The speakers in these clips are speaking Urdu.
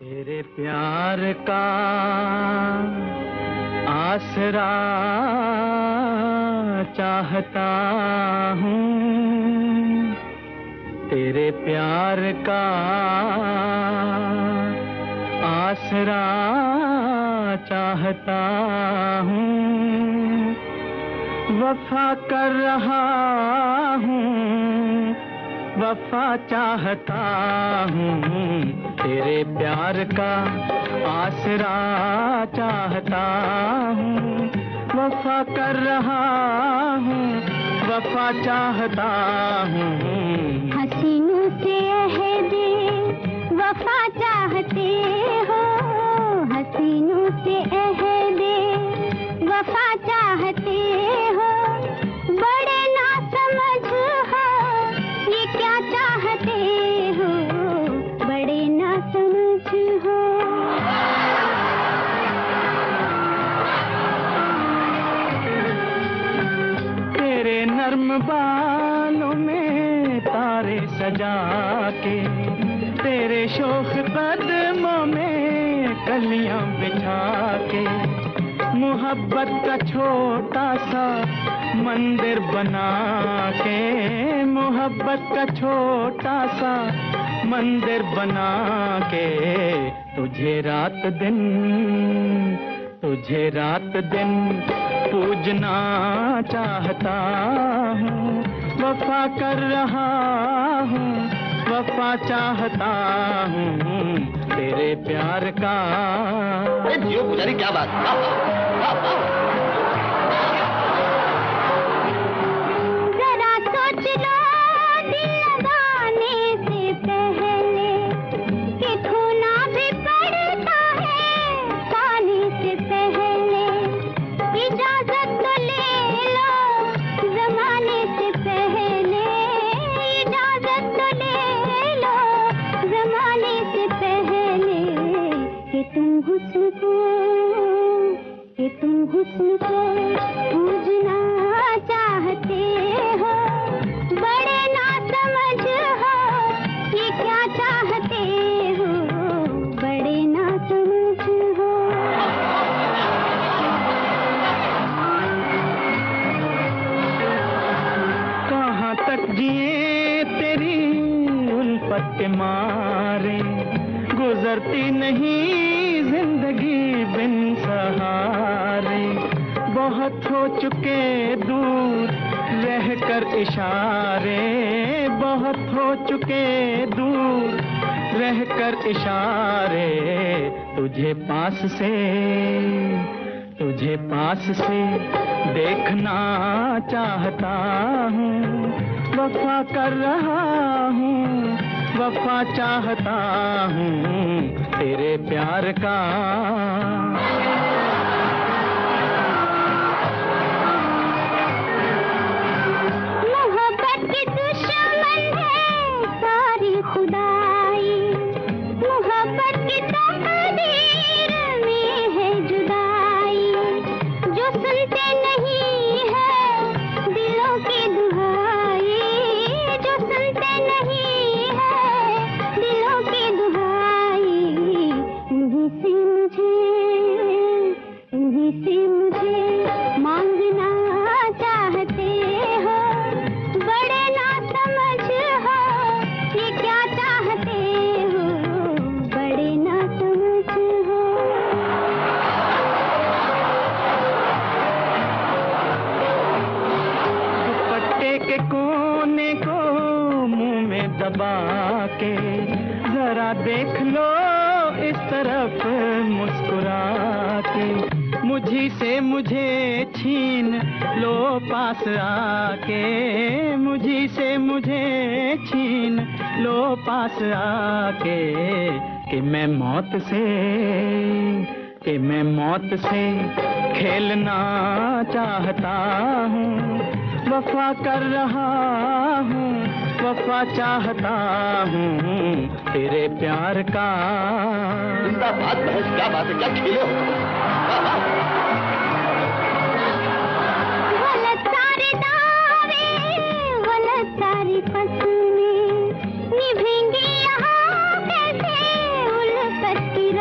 تیرے پیار کا آسرا چاہتا ہوں۔ تیرے پیار کا آسرا چاہتا ہوں۔ وفا کر رہا ہوں۔ وفا چاہتا ہوں، تیرے پیار کا آسرا چاہتا ہوں۔ وفا کر رہا ہوں، وفا چاہتا ہوں۔ حسینوں سے عہد، وفا چاہتے ہو۔ حسینوں سے بالوں میں تارے سجا کے تیرے شوخ قدموں میں کلیاں بچھا کے محبت کا چھوٹا سا مندر بنا کے محبت کا چھوٹا سا مندر بنا کے تجھے رات دن تجھے رات دن پوجنا چاہتا ہوں۔ وفا کر رہا ہوں، وفا چاہتا ہوں تیرے پیار کا۔ کیا بات۔ کے مارے گزرتی نہیں زندگی بن سہارے۔ بہت ہو چکے دور رہ کر اشارے۔ بہت ہو چکے دور رہ کر اشارے۔ تجھے پاس سے، تجھے پاس سے دیکھنا چاہتا ہوں، وفا کر رہا ہوں۔ وفا چاہتا ہوں تیرے پیار کا دیکھ لو اس طرف مسکرا کے۔ مجھی سے مجھے چھین لو پاس آ کے مجھی سے مجھے چھین لو پاس آ کے کہ میں موت سے، کہ میں موت سے کھیلنا چاہتا ہوں۔ وفا کر رہا ہوں، وفا چاہتا ہوں تیرے پیار کا۔ زندہ کیا بات ہے؟ کیا کھیلے ہو؟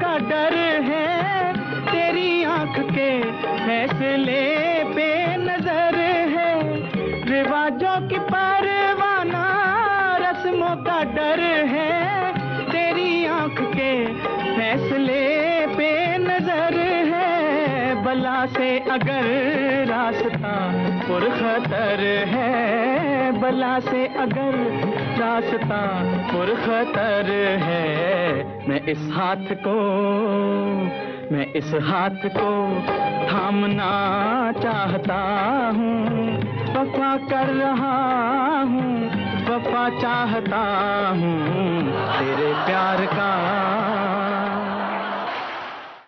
کا ڈر ہے تیری آنکھ کے فیصلے پہ نظر ہے۔ رواجوں کی پروانہ، رسموں کا ڈر ہے تیری آنکھ کے فیصلے پہ نظر ہے۔ بلا سے اگر راستہ پر خطر ہے کربلا سے اگر راستہ پر خطر ہے، میں اس ہاتھ کو، میں اس ہاتھ کو تھامنا چاہتا ہوں۔ وفا کر رہا ہوں، وفا چاہتا ہوں تیرے پیار کا۔